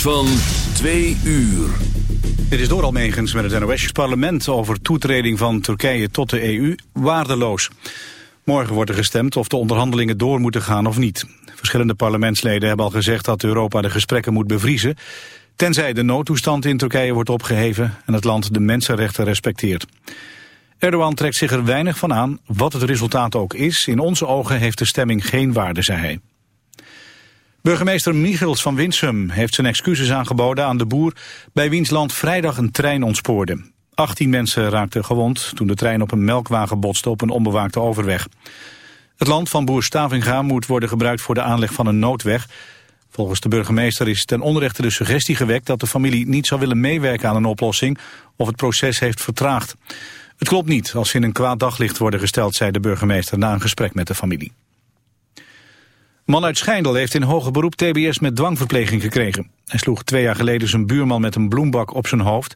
Van 2 uur. Dit is door Almegens met het NOS-parlement over toetreding van Turkije tot de EU waardeloos. Morgen wordt er gestemd of de onderhandelingen door moeten gaan of niet. Verschillende parlementsleden hebben al gezegd dat Europa de gesprekken moet bevriezen... tenzij de noodtoestand in Turkije wordt opgeheven en het land de mensenrechten respecteert. Erdogan trekt zich er weinig van aan, wat het resultaat ook is. In onze ogen heeft de stemming geen waarde, zei hij. Burgemeester Michels van Winsum heeft zijn excuses aangeboden aan de boer... bij wiens land vrijdag een trein ontspoorde. 18 mensen raakten gewond toen de trein op een melkwagen botste op een onbewaakte overweg. Het land van boer Stavinga moet worden gebruikt voor de aanleg van een noodweg. Volgens de burgemeester is ten onrechte de suggestie gewekt dat de familie niet zou willen meewerken aan een oplossing of het proces heeft vertraagd. Het klopt niet als ze in een kwaad daglicht worden gesteld, zei de burgemeester na een gesprek met de familie. Man uit Schijndel heeft in hoger beroep tbs met dwangverpleging gekregen. Hij sloeg twee jaar geleden zijn buurman met een bloembak op zijn hoofd.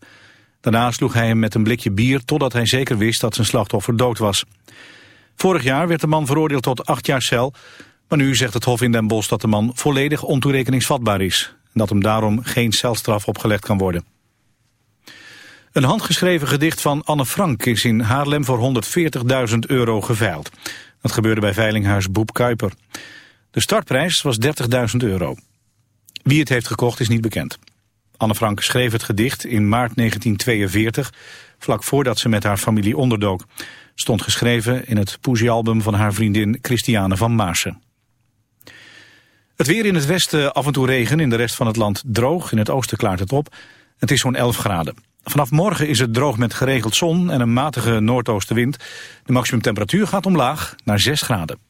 Daarna sloeg hij hem met een blikje bier totdat hij zeker wist dat zijn slachtoffer dood was. Vorig jaar werd de man veroordeeld tot acht jaar cel. Maar nu zegt het Hof in Den Bosch dat de man volledig ontoerekeningsvatbaar is. En dat hem daarom geen celstraf opgelegd kan worden. Een handgeschreven gedicht van Anne Frank is in Haarlem voor 140.000 euro geveild. Dat gebeurde bij veilinghuis Boep Kuiper. De startprijs was 30.000 euro. Wie het heeft gekocht is niet bekend. Anne Frank schreef het gedicht in maart 1942, vlak voordat ze met haar familie onderdook. Stond geschreven in het poesiealbum van haar vriendin Christiane van Maassen. Het weer in het westen af en toe regen, in de rest van het land droog. In het oosten klaart het op. Het is zo'n 11 graden. Vanaf morgen is het droog met geregeld zon en een matige noordoostenwind. De maximumtemperatuur gaat omlaag naar 6 graden.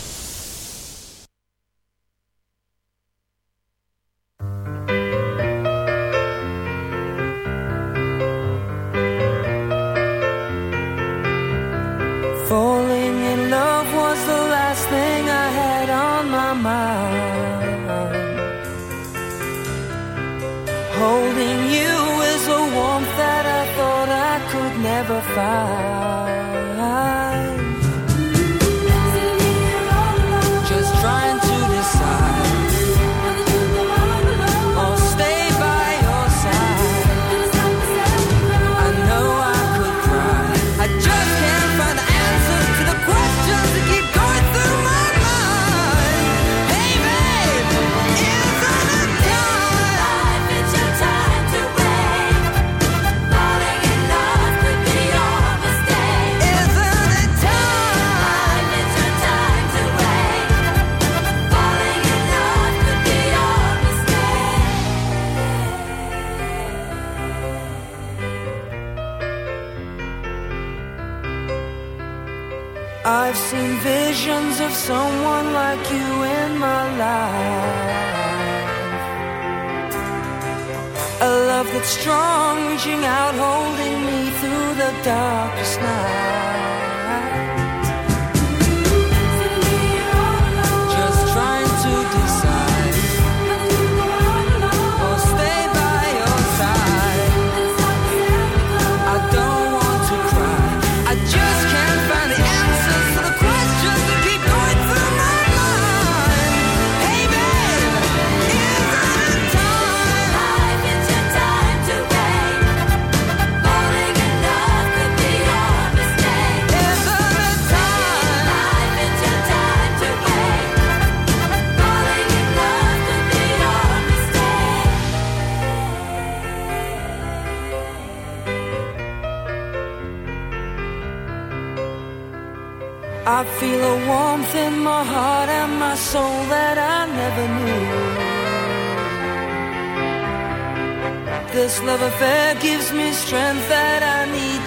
fire.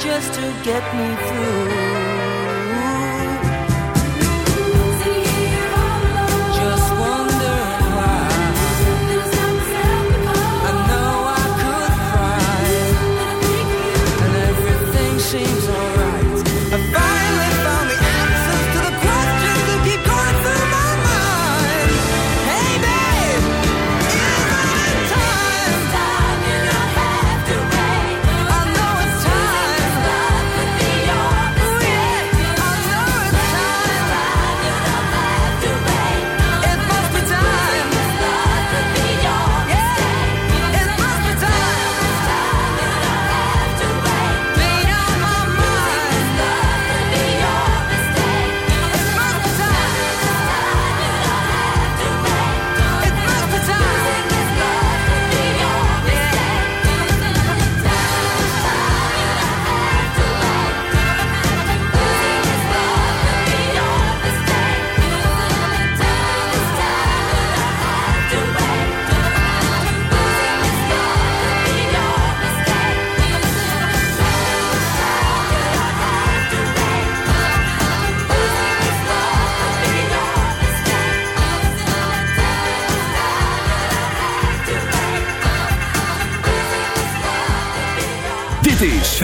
Just to get me through.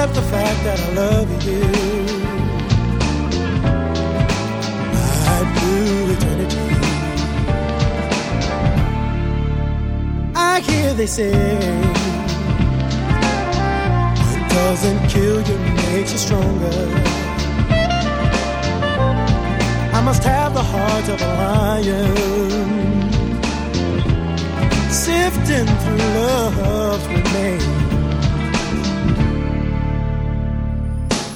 accept the fact that I love you. I'd eternity. I hear they say, it doesn't kill you makes you stronger. I must have the heart of a lion, sifting through love's remains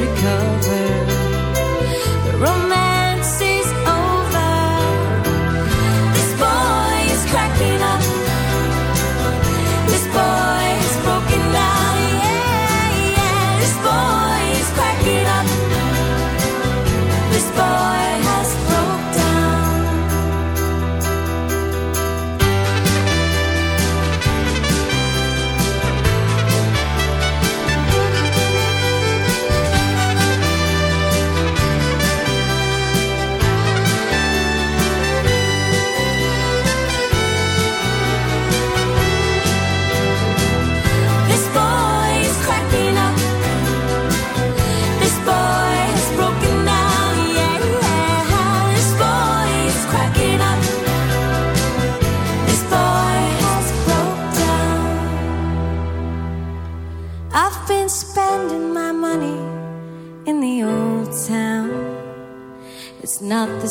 recover.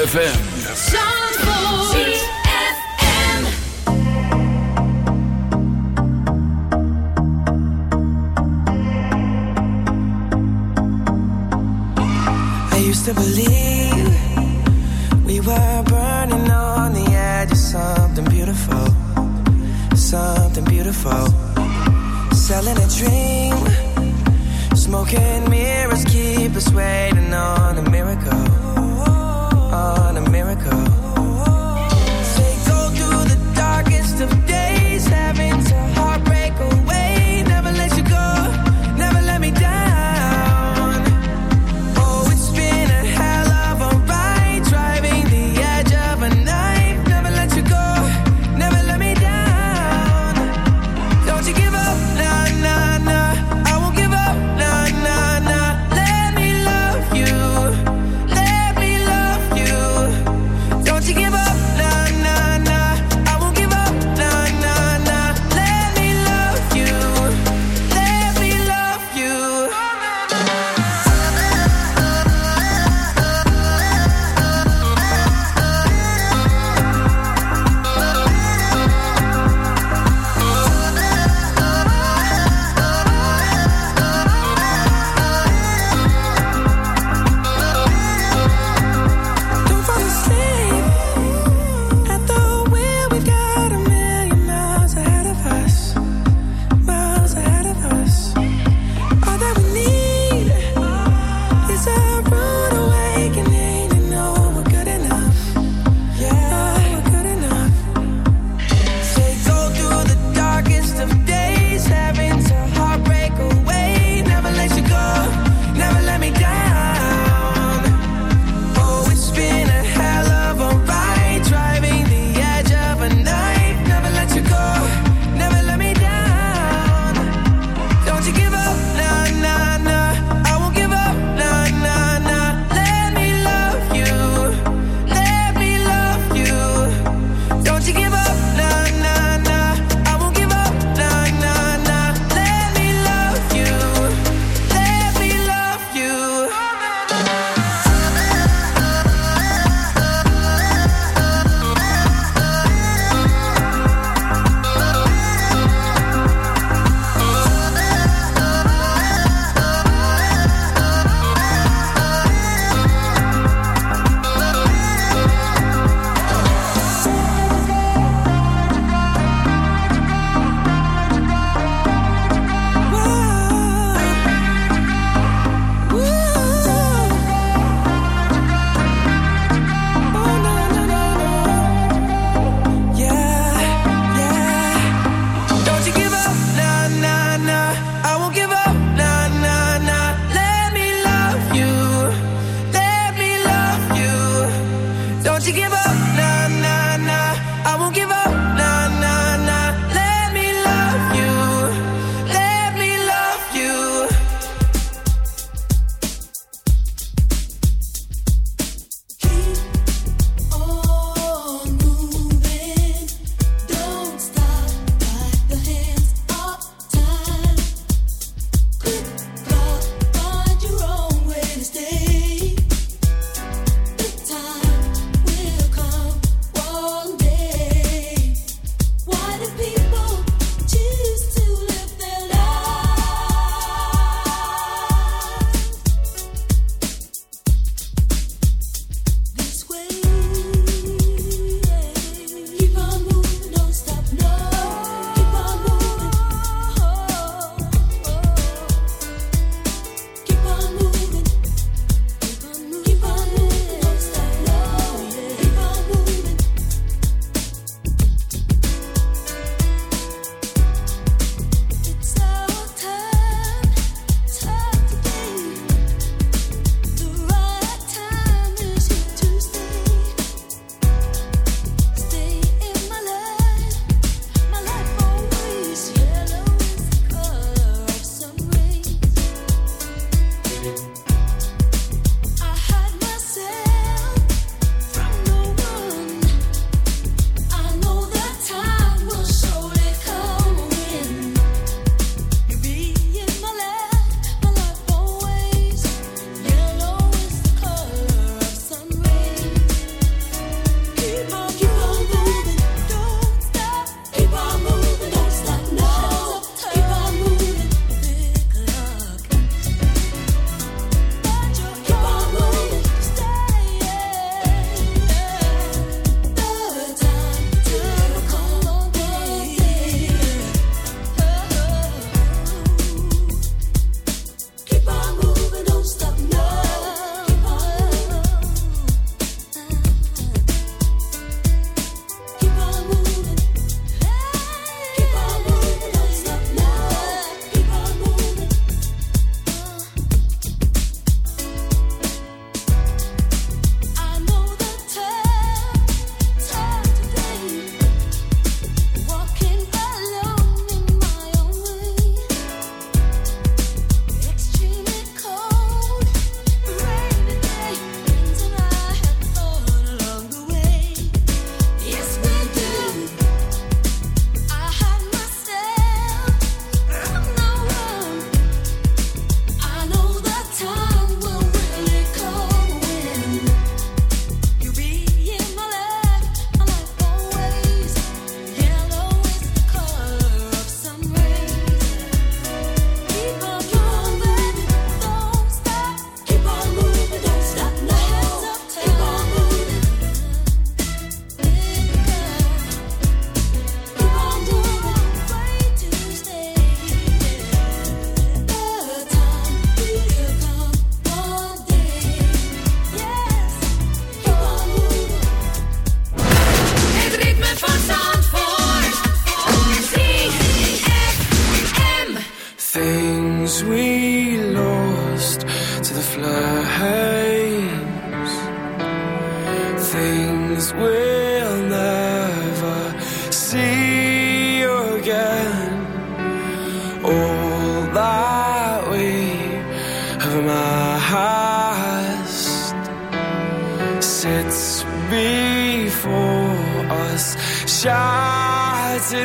ZFM.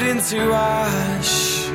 into ash.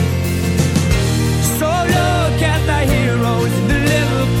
Look at the heroes in the Liverpool